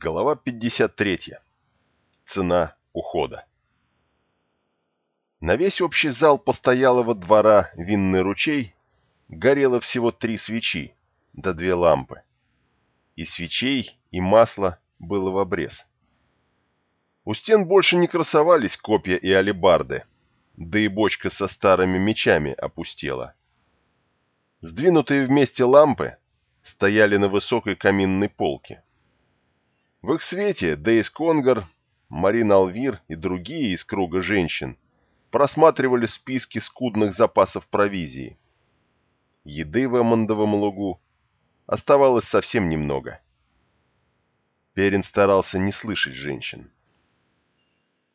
Глава 53. Цена ухода. На весь общий зал постоялого двора «Винный ручей» горело всего три свечи, да две лампы. И свечей, и масла было в обрез. У стен больше не красовались копья и алебарды, да и бочка со старыми мечами опустела. Сдвинутые вместе лампы стояли на высокой каминной полке. В их свете Дейс Конгар, Марин Алвир и другие из круга женщин просматривали списки скудных запасов провизии. Еды в Эммондовом лугу оставалось совсем немного. Перин старался не слышать женщин.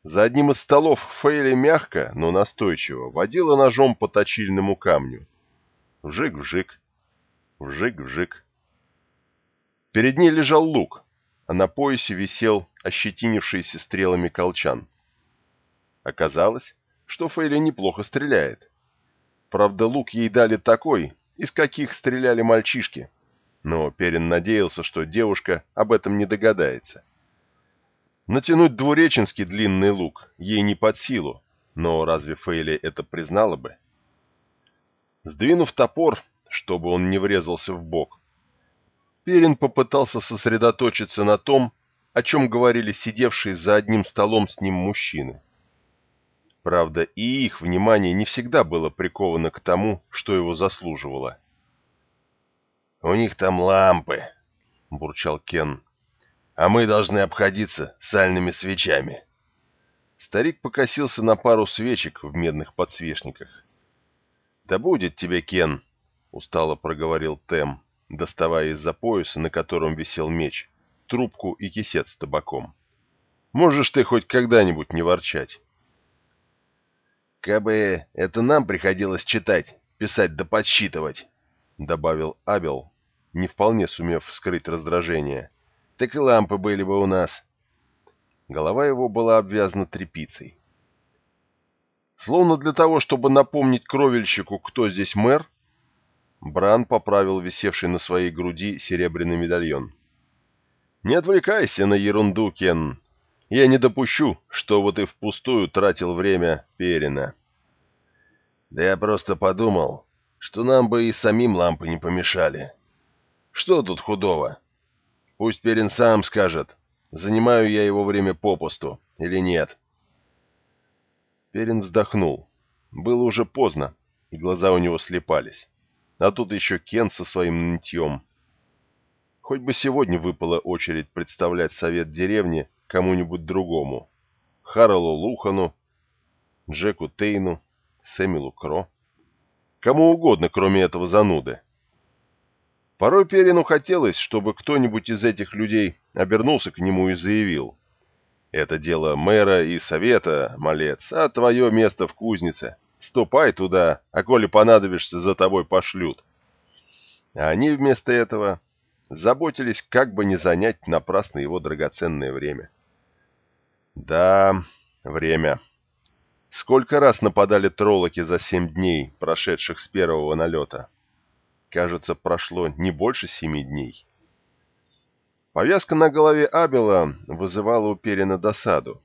За одним из столов Фейли мягко, но настойчиво водила ножом по точильному камню. Вжик-вжик, вжик-вжик. Перед ней лежал лук, а на поясе висел ощетинившийся стрелами колчан. Оказалось, что Фейли неплохо стреляет. Правда, лук ей дали такой, из каких стреляли мальчишки. Но Перин надеялся, что девушка об этом не догадается. Натянуть двуреченский длинный лук ей не под силу, но разве Фейли это признала бы? Сдвинув топор, чтобы он не врезался в бок, Перин попытался сосредоточиться на том, о чем говорили сидевшие за одним столом с ним мужчины. Правда, и их внимание не всегда было приковано к тому, что его заслуживало. «У них там лампы», — бурчал Кен, — «а мы должны обходиться сальными свечами». Старик покосился на пару свечек в медных подсвечниках. «Да будет тебе, Кен», — устало проговорил Тем доставая из-за пояса, на котором висел меч, трубку и кисет с табаком. «Можешь ты хоть когда-нибудь не ворчать?» «Кабы это нам приходилось читать, писать да подсчитывать», — добавил Абел, не вполне сумев скрыть раздражение. «Так и лампы были бы у нас». Голова его была обвязана тряпицей. Словно для того, чтобы напомнить кровельщику, кто здесь мэр, Бран поправил висевший на своей груди серебряный медальон. «Не отвлекайся на ерунду, Кен. Я не допущу, что вот и впустую тратил время Перина». «Да я просто подумал, что нам бы и самим лампы не помешали. Что тут худого? Пусть Перин сам скажет, занимаю я его время попусту или нет». Перин вздохнул. Было уже поздно, и глаза у него слепались. А тут еще Кен со своим нытьем. Хоть бы сегодня выпала очередь представлять совет деревни кому-нибудь другому. Харрелу Лухану, Джеку Тейну, Сэмилу Кро. Кому угодно, кроме этого зануды. Порой Перину хотелось, чтобы кто-нибудь из этих людей обернулся к нему и заявил. «Это дело мэра и совета, малец, а твое место в кузнице. Ступай туда, а коли понадобишься, за тобой пошлют. А они вместо этого заботились, как бы не занять напрасно его драгоценное время. Да, время. Сколько раз нападали троллоки за семь дней, прошедших с первого налета? Кажется, прошло не больше семи дней. Повязка на голове Абела вызывала у Перина досаду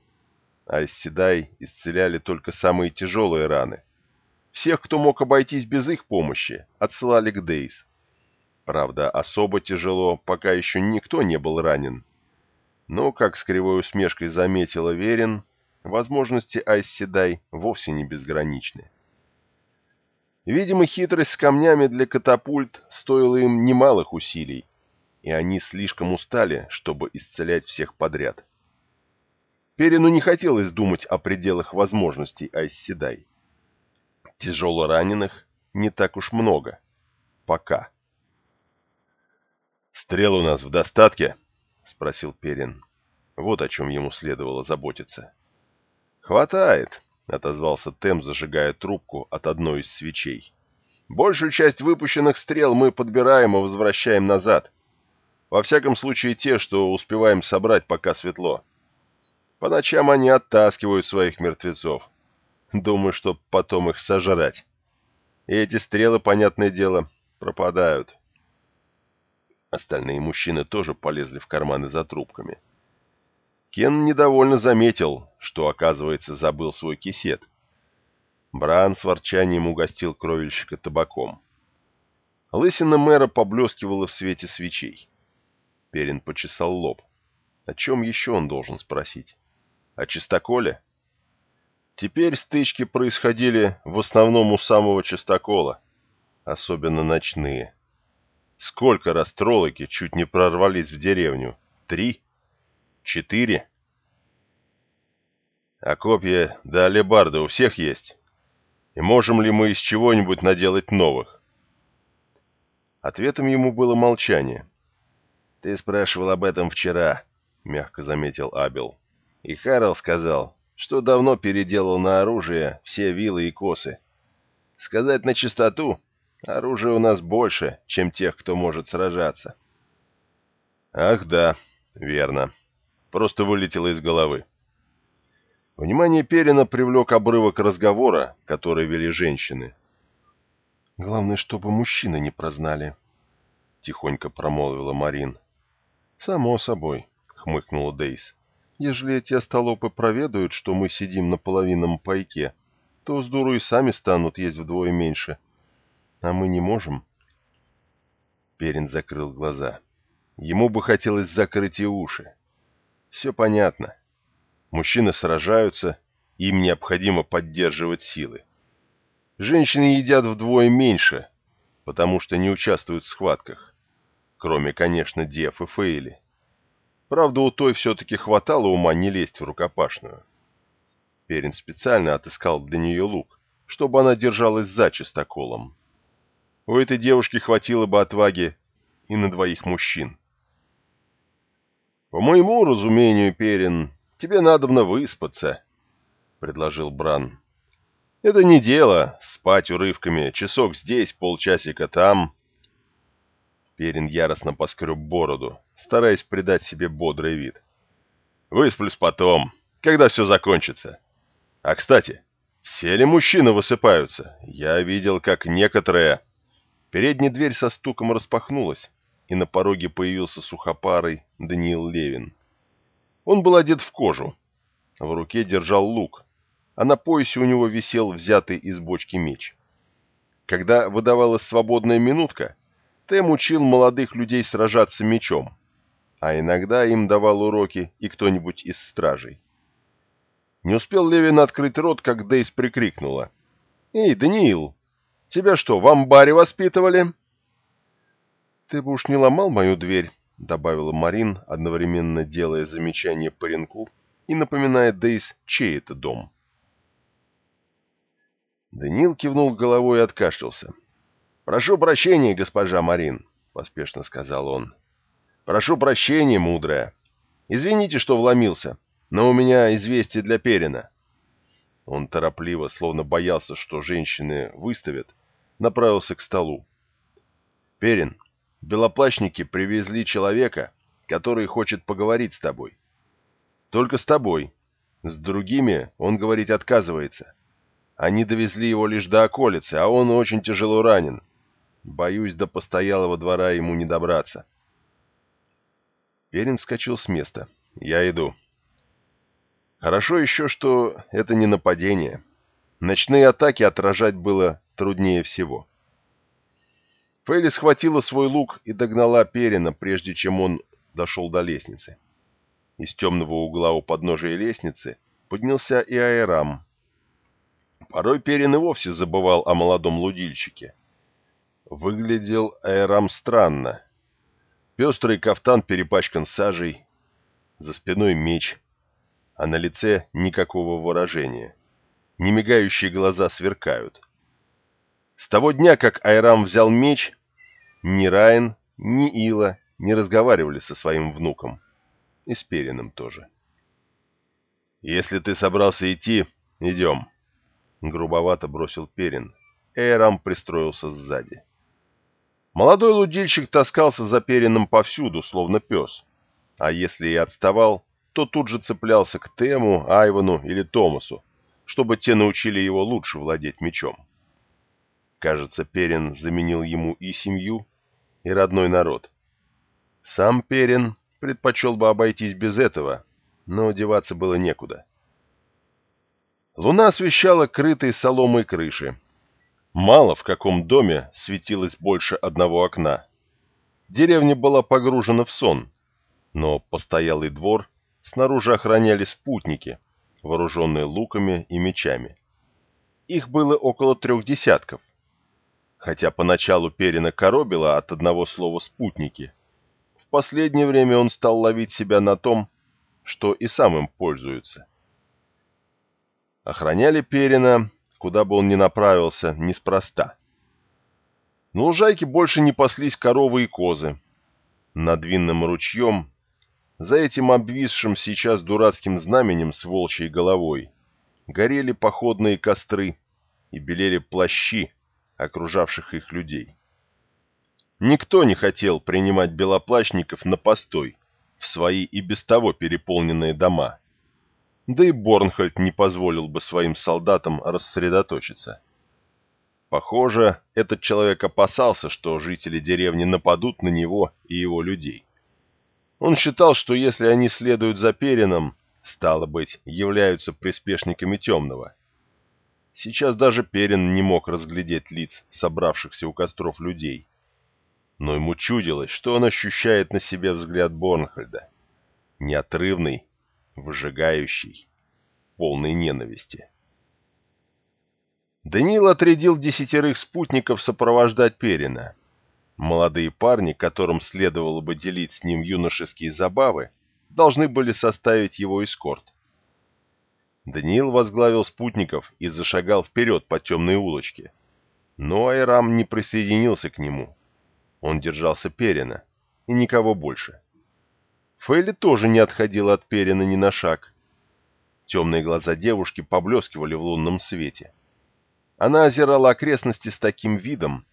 а Седай исцеляли только самые тяжелые раны. Всех, кто мог обойтись без их помощи, отсылали к Дейс. Правда, особо тяжело, пока еще никто не был ранен. Но, как с кривой усмешкой заметила Верин, возможности Айсседай вовсе не безграничны. Видимо, хитрость с камнями для катапульт стоила им немалых усилий, и они слишком устали, чтобы исцелять всех подряд. Перину не хотелось думать о пределах возможностей Айсседай. Тяжело раненых не так уж много. Пока. «Стрел у нас в достатке?» — спросил Перин. Вот о чем ему следовало заботиться. «Хватает», — отозвался Тем, зажигая трубку от одной из свечей. «Большую часть выпущенных стрел мы подбираем и возвращаем назад. Во всяком случае, те, что успеваем собрать, пока светло. По ночам они оттаскивают своих мертвецов. Думаю, что потом их сожрать. И эти стрелы, понятное дело, пропадают. Остальные мужчины тоже полезли в карманы за трубками. Кен недовольно заметил, что, оказывается, забыл свой кисет. Бран с ворчанием угостил кровельщика табаком. Лысина мэра поблескивала в свете свечей. Перин почесал лоб. О чем еще он должен спросить? О чистоколе? Теперь стычки происходили в основном у самого чистокола, особенно ночные. Сколько раз троллоки чуть не прорвались в деревню? Три? Четыре? А копья да алебарды у всех есть? И можем ли мы из чего-нибудь наделать новых? Ответом ему было молчание. «Ты спрашивал об этом вчера», — мягко заметил Абел. «И Харрел сказал, что давно переделал на оружие все вилы и косы. Сказать на чистоту, оружия у нас больше, чем тех, кто может сражаться». «Ах да, верно. Просто вылетело из головы». Внимание Перина привлек обрывок разговора, который вели женщины. «Главное, чтобы мужчины не прознали», — тихонько промолвила Марин. «Само собой», — хмыкнула Дейс. «Ежели эти остолопы проведают, что мы сидим на половинном пайке, то с дуру и сами станут есть вдвое меньше. А мы не можем». Перин закрыл глаза. Ему бы хотелось закрыть и уши. Все понятно. Мужчины сражаются, им необходимо поддерживать силы. Женщины едят вдвое меньше, потому что не участвуют в схватках. Кроме, конечно, Дев и Фейли. Правда, у той все-таки хватало ума не лезть в рукопашную. Перин специально отыскал для нее лук, чтобы она держалась за чистоколом. У этой девушки хватило бы отваги и на двоих мужчин. «По моему разумению, Перин, тебе надобно выспаться», — предложил Бран. Это не дело, спать урывками, часок здесь, полчасика там. Перин яростно поскреб бороду, стараясь придать себе бодрый вид. Высплюсь потом, когда все закончится. А, кстати, все ли мужчины высыпаются? Я видел, как некоторые... Передняя дверь со стуком распахнулась, и на пороге появился сухопарый Даниил Левин. Он был одет в кожу. В руке держал лук, а на поясе у него висел взятый из бочки меч. Когда выдавалась свободная минутка, Тэм учил молодых людей сражаться мечом, а иногда им давал уроки и кто-нибудь из стражей. Не успел Левин открыть рот, как Дейс прикрикнула. «Эй, Даниил, тебя что, в амбаре воспитывали?» «Ты бы уж не ломал мою дверь», — добавила Марин, одновременно делая замечание паренку и напоминая Дейс, чей это дом. Данил кивнул головой и откашлялся. «Прошу прощения, госпожа Марин», — поспешно сказал он. «Прошу прощения, мудрая. Извините, что вломился, но у меня известие для Перина». Он торопливо, словно боялся, что женщины выставят, направился к столу. «Перин, белоплащники привезли человека, который хочет поговорить с тобой. Только с тобой. С другими он говорить отказывается. Они довезли его лишь до околицы, а он очень тяжело ранен. Боюсь, до постоялого двора ему не добраться. Перин вскочил с места. «Я иду». Хорошо еще, что это не нападение. Ночные атаки отражать было труднее всего. Фейли схватила свой лук и догнала Перина, прежде чем он дошел до лестницы. Из темного угла у подножия лестницы поднялся и Айрам, Порой Перин и вовсе забывал о молодом лудильщике. Выглядел Айрам странно. Пестрый кафтан перепачкан сажей, за спиной меч, а на лице никакого выражения. Немигающие глаза сверкают. С того дня, как Айрам взял меч, ни Райан, ни Ила не разговаривали со своим внуком. И с Периным тоже. «Если ты собрался идти, идем», грубовато бросил Перин. Эйрам пристроился сзади. Молодой лудильщик таскался за Перином повсюду, словно пес. А если и отставал, то тут же цеплялся к Тему, Айвану или Томасу, чтобы те научили его лучше владеть мечом. Кажется, Перин заменил ему и семью, и родной народ. Сам Перин предпочел бы обойтись без этого, но деваться было некуда. Луна освещала крытые соломой крыши. Мало в каком доме светилось больше одного окна. Деревня была погружена в сон, но постоялый двор снаружи охраняли спутники, вооруженные луками и мечами. Их было около трех десятков. Хотя поначалу Перина коробила от одного слова «спутники», в последнее время он стал ловить себя на том, что и сам им пользуется. Охраняли Перина, куда бы он ни направился, неспроста. На лужайке больше не паслись коровы и козы. Над винным ручьем, за этим обвисшим сейчас дурацким знаменем с волчьей головой, горели походные костры и белели плащи, окружавших их людей. Никто не хотел принимать белоплащников на постой в свои и без того переполненные дома – да и Борнхольд не позволил бы своим солдатам рассредоточиться. Похоже, этот человек опасался, что жители деревни нападут на него и его людей. Он считал, что если они следуют за Перином, стало быть, являются приспешниками Темного. Сейчас даже Перин не мог разглядеть лиц собравшихся у костров людей. Но ему чудилось, что он ощущает на себе взгляд Борнхольда. Неотрывный выжигающий, полный ненависти. Даниил отрядил десятерых спутников сопровождать Перина. Молодые парни, которым следовало бы делить с ним юношеские забавы, должны были составить его эскорт. Даниил возглавил спутников и зашагал вперед по темной улочке. Но Айрам не присоединился к нему. Он держался Перина, и никого больше. Фейли тоже не отходила от Перина ни на шаг. Темные глаза девушки поблескивали в лунном свете. Она озирала окрестности с таким видом,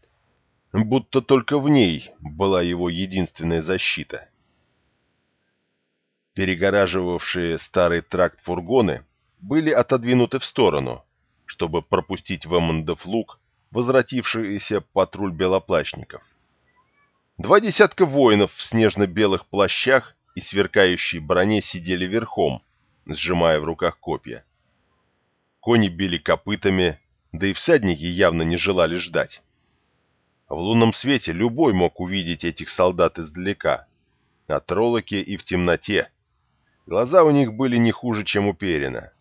будто только в ней была его единственная защита. Перегораживавшие старый тракт фургоны были отодвинуты в сторону, чтобы пропустить в Эммондов луг возвратившийся патруль белоплащников. Два десятка воинов в снежно-белых плащах и сверкающей броне сидели верхом, сжимая в руках копья. Кони били копытами, да и всадники явно не желали ждать. В лунном свете любой мог увидеть этих солдат издалека, на троллоке и в темноте. Глаза у них были не хуже, чем у Перина.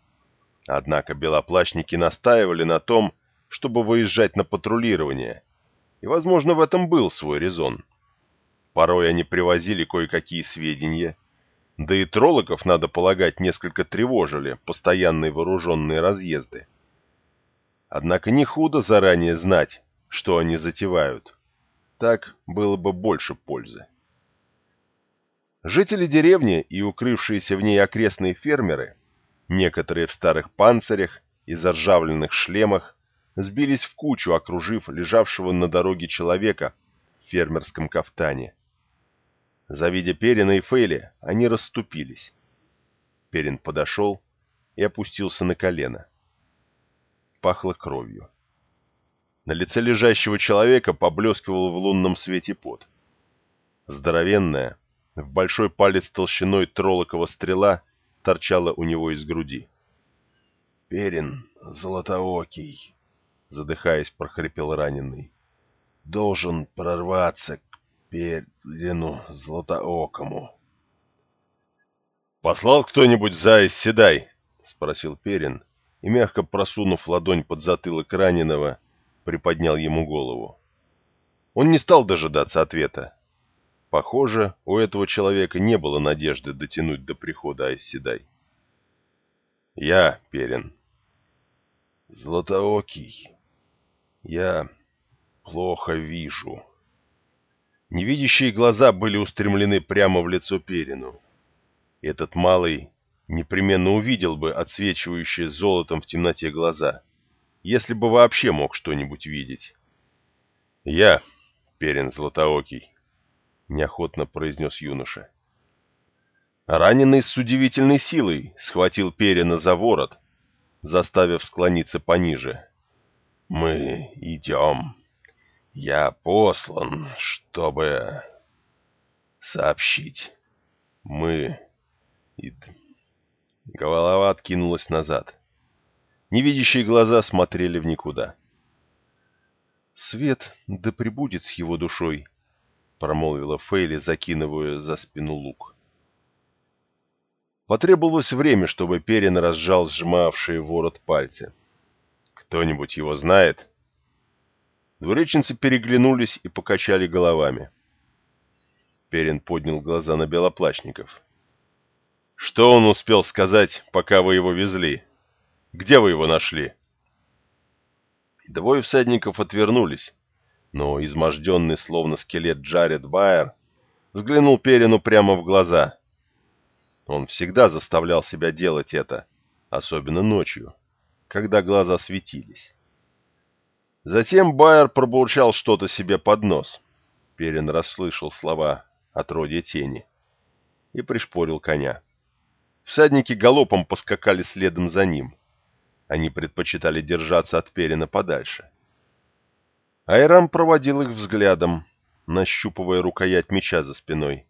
Однако белоплащники настаивали на том, чтобы выезжать на патрулирование, и, возможно, в этом был свой резон. Порой они привозили кое-какие сведения, да и троллоков, надо полагать, несколько тревожили постоянные вооруженные разъезды. Однако не худо заранее знать, что они затевают. Так было бы больше пользы. Жители деревни и укрывшиеся в ней окрестные фермеры, некоторые в старых панцирях и заржавленных шлемах, сбились в кучу, окружив лежавшего на дороге человека в фермерском кафтане. Завидя Перина и Фейли, они расступились. Перин подошел и опустился на колено. Пахло кровью. На лице лежащего человека поблескивал в лунном свете пот. Здоровенная, в большой палец толщиной троллокова стрела торчала у него из груди. «Перин, золотоокий», — задыхаясь, прохрипел раненый, — «должен прорваться Перину Златоокому. «Послал кто-нибудь за седай?» — спросил Перин, и, мягко просунув ладонь под затылок раненого, приподнял ему голову. Он не стал дожидаться ответа. Похоже, у этого человека не было надежды дотянуть до прихода Айсседай. «Я, Перин». «Златоокий, я плохо вижу». Невидящие глаза были устремлены прямо в лицо Перину. Этот малый непременно увидел бы отсвечивающие золотом в темноте глаза, если бы вообще мог что-нибудь видеть. «Я, Перин Златоокий», — неохотно произнес юноша. Раненый с удивительной силой схватил Перина за ворот, заставив склониться пониже. «Мы идем», я послан, чтобы...» сообщить. Мы... И... Голова откинулась назад. Невидящие глаза смотрели в никуда. «Свет да пребудет с его душой», — промолвила Фейли, закинывая за спину лук. Потребовалось время, чтобы Перин разжал сжимавшие ворот пальцы. «Кто-нибудь его знает?» Двуреченцы переглянулись и покачали головами. Перин поднял глаза на белоплачников. «Что он успел сказать, пока вы его везли? Где вы его нашли?» Двое всадников отвернулись, но изможденный, словно скелет Джаред Байер, взглянул Перину прямо в глаза. Он всегда заставлял себя делать это, особенно ночью, когда глаза светились. Затем Байер пробурчал что-то себе под нос. Перин расслышал слова отродья тени и пришпорил коня. Всадники галопом поскакали следом за ним. Они предпочитали держаться от Перина подальше. Айрам проводил их взглядом, нащупывая рукоять меча за спиной.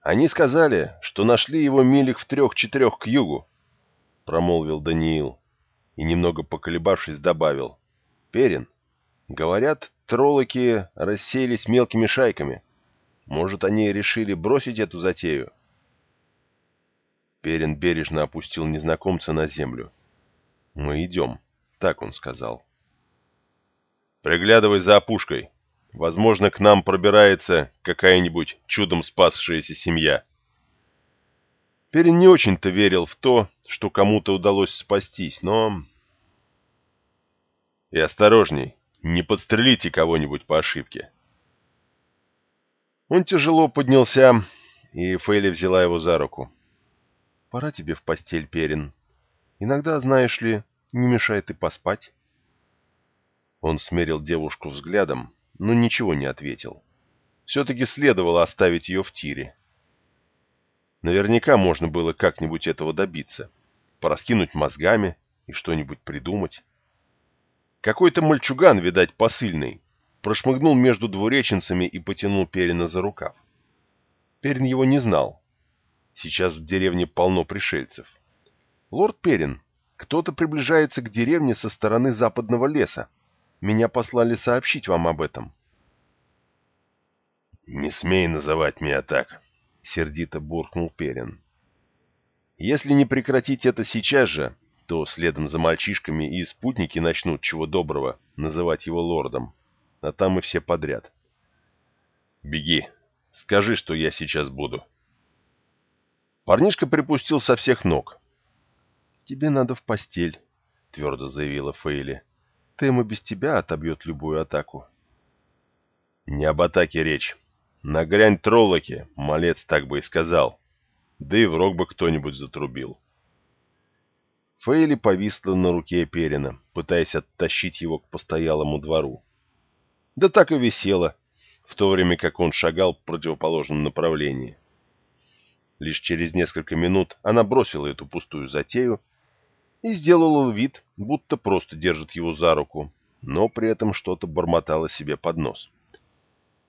«Они сказали, что нашли его милях в трех-четырех к югу», — промолвил Даниил и, немного поколебавшись, добавил. «Перин, говорят, троллоки рассеялись мелкими шайками. Может, они решили бросить эту затею?» Перин бережно опустил незнакомца на землю. «Мы идем», — так он сказал. «Приглядывай за опушкой. Возможно, к нам пробирается какая-нибудь чудом спасшаяся семья». Перин не очень-то верил в то, что кому-то удалось спастись, но... «И осторожней, не подстрелите кого-нибудь по ошибке». Он тяжело поднялся, и Фейли взяла его за руку. «Пора тебе в постель, Перин», Иногда, знаешь ли, не мешает и поспать. Он смерил девушку взглядом, но ничего не ответил. Все-таки следовало оставить ее в тире. Наверняка можно было как-нибудь этого добиться. Пораскинуть мозгами и что-нибудь придумать. Какой-то мальчуган, видать, посыльный, прошмыгнул между двуреченцами и потянул Перина за рукав. Перин его не знал. Сейчас в деревне полно пришельцев. «Лорд Перин, кто-то приближается к деревне со стороны западного леса. Меня послали сообщить вам об этом». «Не смей называть меня так», — сердито буркнул Перин. «Если не прекратить это сейчас же, то следом за мальчишками и спутники начнут чего доброго называть его лордом, а там и все подряд. Беги, скажи, что я сейчас буду». Парнишка припустил со всех ног, «Тебе надо в постель», — твердо заявила Фейли. «Тэма без тебя отобьет любую атаку». «Не об атаке речь. Нагрянь троллоки, малец так бы и сказал. Да и в рог бы кто-нибудь затрубил». Фейли повисла на руке Перина, пытаясь оттащить его к постоялому двору. Да так и висела, в то время как он шагал в противоположном направлении. Лишь через несколько минут она бросила эту пустую затею и сделала вид, будто просто держит его за руку, но при этом что-то бормотала себе под нос.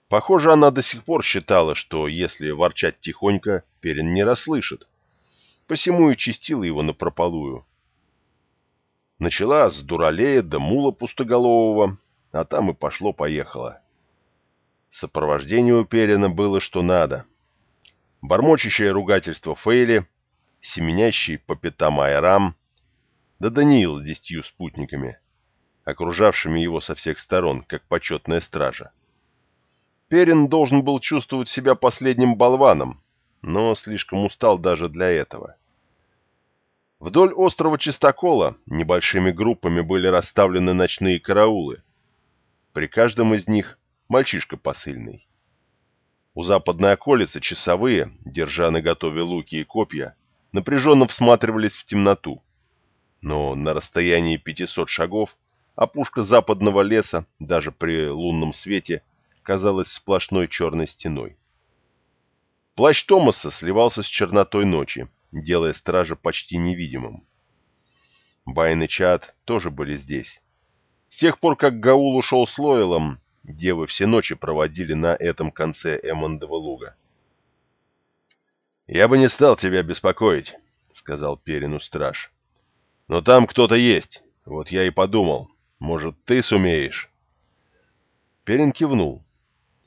Похоже, она до сих пор считала, что если ворчать тихонько, Перин не расслышит. Посему и чистила его напропалую. Начала с дуралея до мула пустоголового, а там и пошло-поехало. Сопровождение у Перина было что надо. Бормочащее ругательство Фейли, семенящий по пятам Айрам — да Даниил с десятью спутниками, окружавшими его со всех сторон, как почетная стража. Перин должен был чувствовать себя последним болваном, но слишком устал даже для этого. Вдоль острова Чистокола небольшими группами были расставлены ночные караулы. При каждом из них мальчишка посыльный. У западной околицы часовые, держа на готове луки и копья, напряженно всматривались в темноту но на расстоянии 500 шагов опушка западного леса, даже при лунном свете, казалась сплошной черной стеной. Плащ Томаса сливался с чернотой ночи, делая стража почти невидимым. Байн и Чад тоже были здесь. С тех пор, как Гаул ушел с Лойлом, девы все ночи проводили на этом конце Эммондова луга. «Я бы не стал тебя беспокоить», — сказал Перину страж. «Но там кто-то есть, вот я и подумал, может, ты сумеешь?» Перин кивнул.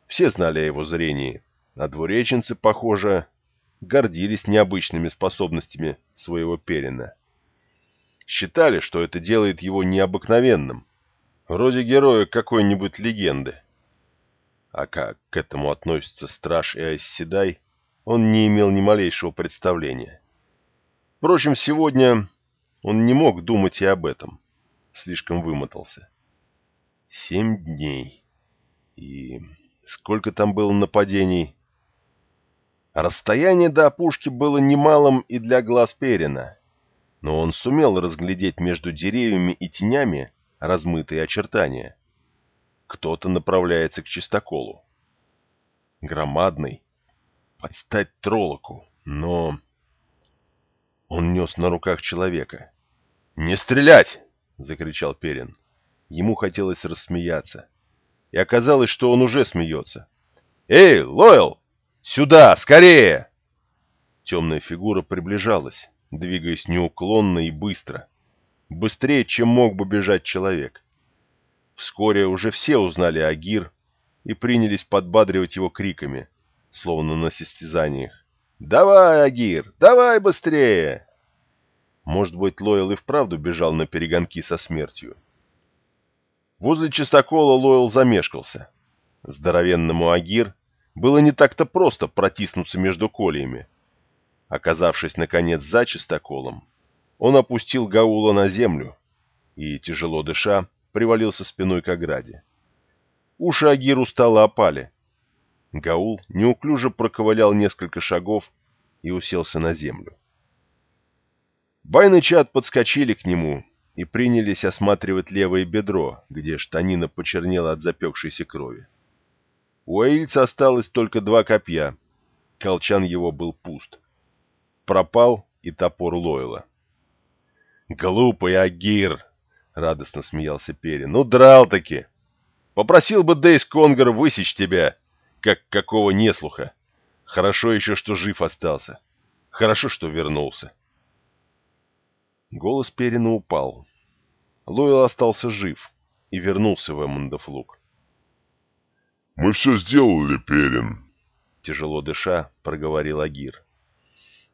Все знали о его зрении, а двуреченцы, похоже, гордились необычными способностями своего Перина. Считали, что это делает его необыкновенным, вроде героя какой-нибудь легенды. А как к этому относятся Страж и Айсседай, он не имел ни малейшего представления. Впрочем, сегодня он не мог думать и об этом. Слишком вымотался. Семь дней. И сколько там было нападений? Расстояние до опушки было немалым и для глаз Перина, но он сумел разглядеть между деревьями и тенями размытые очертания. Кто-то направляется к чистоколу. Громадный, под стать троллоку, но... Он нес на руках человека. «Не стрелять!» — закричал Перин. Ему хотелось рассмеяться. И оказалось, что он уже смеется. «Эй, Лойл! Сюда! Скорее!» Темная фигура приближалась, двигаясь неуклонно и быстро. Быстрее, чем мог бы бежать человек. Вскоре уже все узнали о Гир и принялись подбадривать его криками, словно на состязаниях. «Давай, Агир, давай быстрее!» Может быть, Лойл и вправду бежал на перегонки со смертью. Возле чистокола Лойл замешкался. Здоровенному Агир было не так-то просто протиснуться между кольями. Оказавшись, наконец, за чистоколом, он опустил Гаула на землю и, тяжело дыша, привалился спиной к ограде. Уши Агиру стало опали. Гаул неуклюже проковылял несколько шагов и уселся на землю. Байн и подскочили к нему и принялись осматривать левое бедро, где штанина почернела от запекшейся крови. У Аильца осталось только два копья. Колчан его был пуст. Пропал и топор Лойла. «Глупый Агир!» — радостно смеялся Перин. «Ну, драл-таки! Попросил бы Дейс Конгар высечь тебя, как какого неслуха. Хорошо еще, что жив остался. Хорошо, что вернулся». Голос Перина упал. Лойл остался жив и вернулся в Эммондов луг. «Мы все сделали, Перин», — тяжело дыша, проговорил Агир.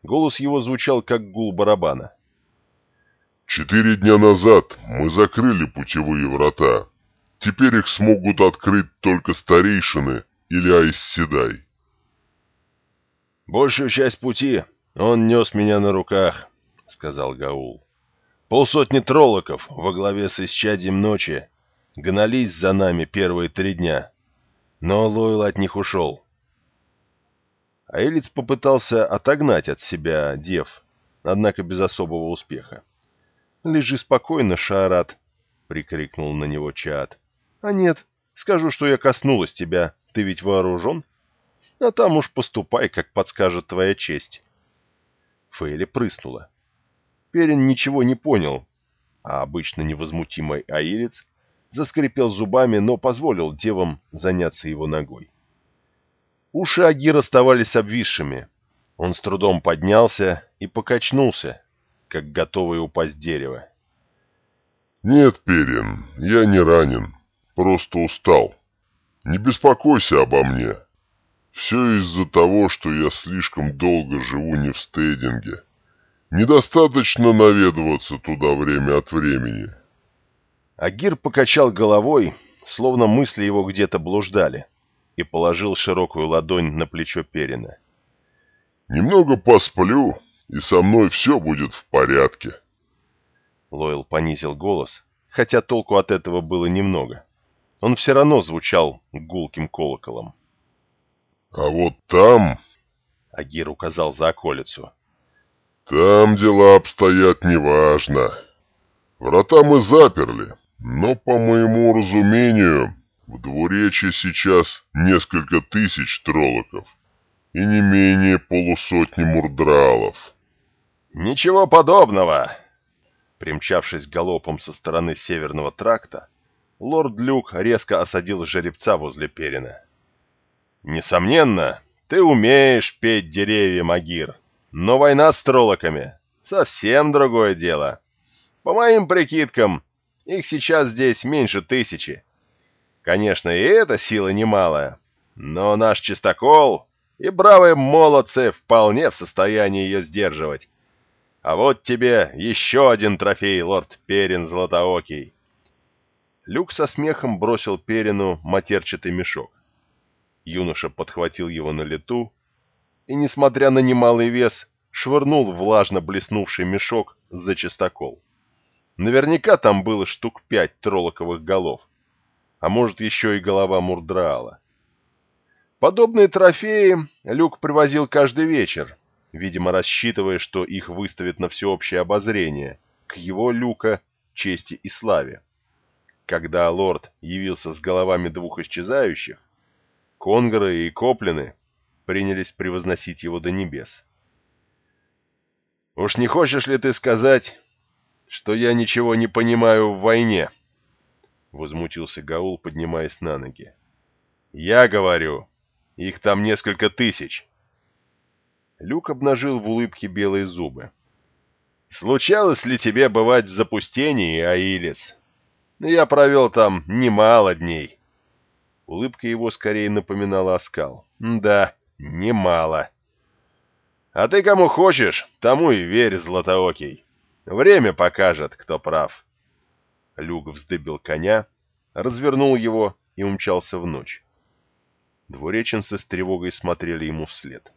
Голос его звучал, как гул барабана. «Четыре дня назад мы закрыли путевые врата. Теперь их смогут открыть только старейшины или Айсседай». «Большую часть пути он нес меня на руках», — сказал Гаул. «Полсотни троллоков во главе с исчадием ночи гнались за нами первые три дня» но Лойл от них ушел. Аэлиц попытался отогнать от себя дев, однако без особого успеха. «Лежи спокойно, Шаарат!» — прикрикнул на него Чаат. «А нет, скажу, что я коснулась тебя, ты ведь вооружен? А там уж поступай, как подскажет твоя честь». Фейли прыснула. Перин ничего не понял, а обычно невозмутимый Аилец заскрипел зубами, но позволил девам заняться его ногой. Уши Агир оставались обвисшими. Он с трудом поднялся и покачнулся, как готовый упасть дерево. «Нет, Перин, я не ранен, просто устал. Не беспокойся обо мне. Все из-за того, что я слишком долго живу не в стейдинге. Недостаточно наведываться туда время от времени». Агир покачал головой, словно мысли его где-то блуждали, и положил широкую ладонь на плечо Перина. «Немного посплю, и со мной все будет в порядке». Лойл понизил голос, хотя толку от этого было немного. Он все равно звучал гулким колоколом. «А вот там...» — Агир указал за околицу. «Там дела обстоят неважно. Врата мы заперли, но, по моему разумению, в двуречье сейчас несколько тысяч троллоков и не менее полусотни мурдралов. «Ничего подобного!» Примчавшись галопом со стороны северного тракта, лорд Люк резко осадил жеребца возле перина. «Несомненно, ты умеешь петь деревья, Магир, но война с троллоками — совсем другое дело. По моим прикидкам, их сейчас здесь меньше тысячи. Конечно, и эта сила немалая, но наш чистокол и бравые молодцы вполне в состоянии ее сдерживать. А вот тебе еще один трофей, лорд Перин Златоокий. Люк со смехом бросил Перину матерчатый мешок. Юноша подхватил его на лету и, несмотря на немалый вес, швырнул влажно блеснувший мешок за чистокол. Наверняка там было штук пять троллоковых голов, а может еще и голова Мурдраала. Подобные трофеи Люк привозил каждый вечер, видимо рассчитывая, что их выставят на всеобщее обозрение, к его Люка чести и славе. Когда лорд явился с головами двух исчезающих, Конгры и Коплины принялись превозносить его до небес. «Уж не хочешь ли ты сказать, что я ничего не понимаю в войне?» Возмутился Гаул, поднимаясь на ноги. «Я говорю, их там несколько тысяч». Люк обнажил в улыбке белые зубы. «Случалось ли тебе бывать в запустении, Аилец? Я провел там немало дней». Улыбка его скорее напоминала оскал. «Да, немало». «А ты кому хочешь, тому и верь, Златоокий. Время покажет, кто прав». Люк вздыбил коня, развернул его и умчался в ночь. Двуреченцы с тревогой смотрели ему вслед.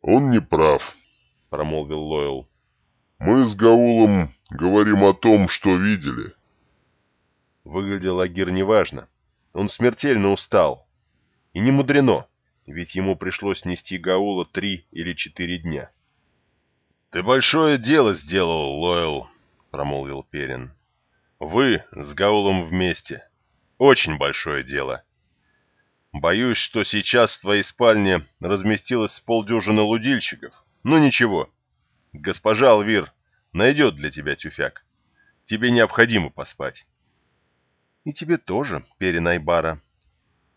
«Он не прав», — промолвил Лойл. «Мы с Гаулом говорим о том, что видели». Выглядел Агир неважно. Он смертельно устал. И не мудрено ведь ему пришлось нести Гаула три или четыре дня. «Ты большое дело сделал, Лойл», — промолвил Перин. «Вы с Гаулом вместе. Очень большое дело. Боюсь, что сейчас в твоей спальне разместилось полдюжины лудильщиков. Но ничего. Госпожа Алвир найдет для тебя тюфяк. Тебе необходимо поспать». «И тебе тоже, Перин Айбара»,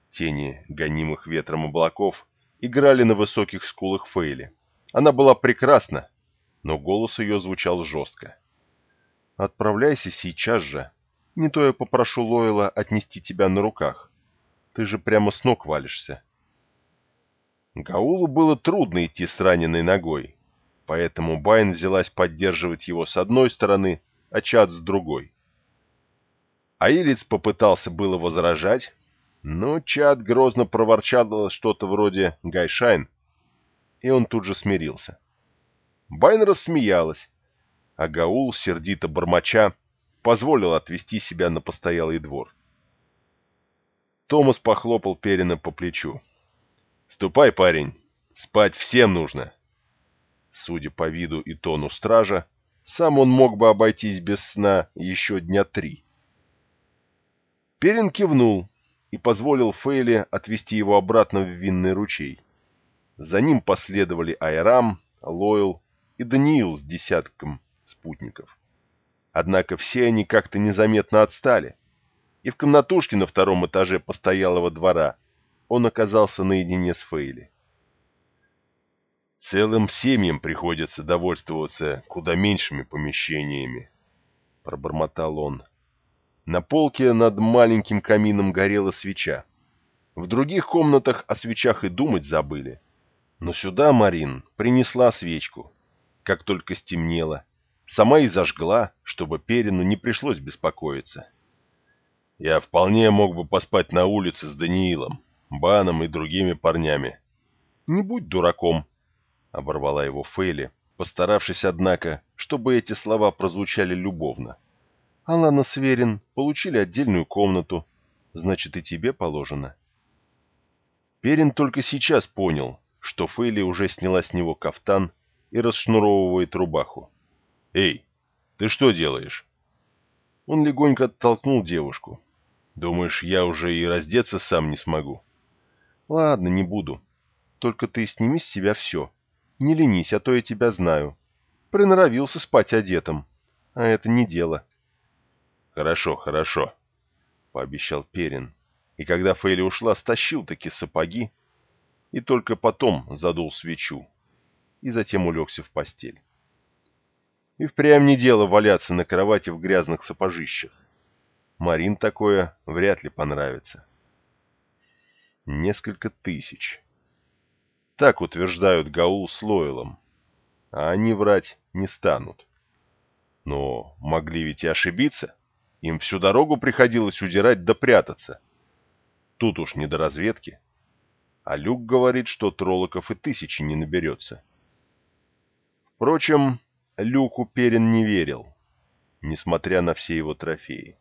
Тени, гонимых ветром облаков, играли на высоких скулах Фейли. Она была прекрасна, но голос ее звучал жестко. «Отправляйся сейчас же. Не то я попрошу Лойла отнести тебя на руках. Ты же прямо с ног валишься». Гаулу было трудно идти с раненой ногой, поэтому Байн взялась поддерживать его с одной стороны, а Чад с другой. Аилец попытался было возражать, но Чад грозно проворчал что-то вроде «Гайшайн», и он тут же смирился. Байн рассмеялась, а Гаул, сердито бормоча, позволил отвести себя на постоялый двор. Томас похлопал Перина по плечу. «Ступай, парень, спать всем нужно». Судя по виду и тону стража, сам он мог бы обойтись без сна еще дня три. Перин кивнул, и позволил Фейле отвести его обратно в винный ручей. За ним последовали Айрам, Лойл и Даниил с десятком спутников. Однако все они как-то незаметно отстали, и в комнатушке на втором этаже постоялого двора он оказался наедине с Фейли. «Целым семьям приходится довольствоваться куда меньшими помещениями», — пробормотал он. На полке над маленьким камином горела свеча. В других комнатах о свечах и думать забыли. Но сюда Марин принесла свечку. Как только стемнело, сама и зажгла, чтобы Перину не пришлось беспокоиться. Я вполне мог бы поспать на улице с Даниилом, Баном и другими парнями. «Не будь дураком», — оборвала его Фейли, постаравшись, однако, чтобы эти слова прозвучали любовно. Алана с Верин получили отдельную комнату, значит и тебе положено. Перин только сейчас понял, что Фейли уже сняла с него кафтан и расшнуровывает рубаху. «Эй, ты что делаешь?» Он легонько оттолкнул девушку. «Думаешь, я уже и раздеться сам не смогу?» «Ладно, не буду. Только ты сними с себя все. Не ленись, а то я тебя знаю. Приноровился спать одетым. А это не дело». «Хорошо, хорошо», — пообещал Перин. И когда Фейли ушла, стащил таки сапоги и только потом задул свечу и затем улегся в постель. И впрямь не дело валяться на кровати в грязных сапожищах. Марин такое вряд ли понравится. Несколько тысяч. Так утверждают Гаул с Лойлом, а они врать не станут. Но могли ведь и ошибиться. Им всю дорогу приходилось удирать да прятаться. Тут уж не до разведки. А Люк говорит, что троллоков и тысячи не наберется. Впрочем, Люку Перин не верил, несмотря на все его трофеи.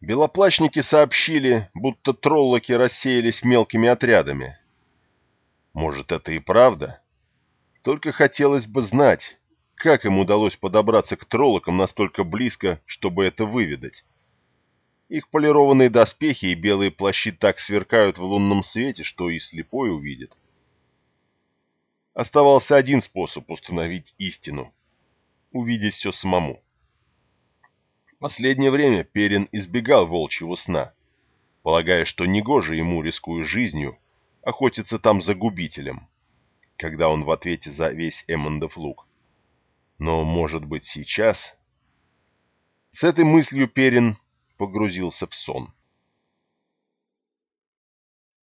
Белоплачники сообщили, будто троллоки рассеялись мелкими отрядами. Может, это и правда? Только хотелось бы знать, как им удалось подобраться к троллокам настолько близко, чтобы это выведать. Их полированные доспехи и белые плащи так сверкают в лунном свете, что и слепой увидит. Оставался один способ установить истину — увидеть все самому. Последнее время Перин избегал волчьего сна, полагая, что негоже ему, рискуя жизнью, охотиться там за губителем, когда он в ответе за весь Эммондов лук. Но, может быть, сейчас... С этой мыслью Перин погрузился в сон.